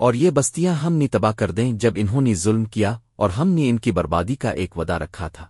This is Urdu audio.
اور یہ بستیاں ہم نے تباہ کر دیں جب انہوں نے ظلم کیا اور ہم نے ان کی بربادی کا ایک ودا رکھا تھا۔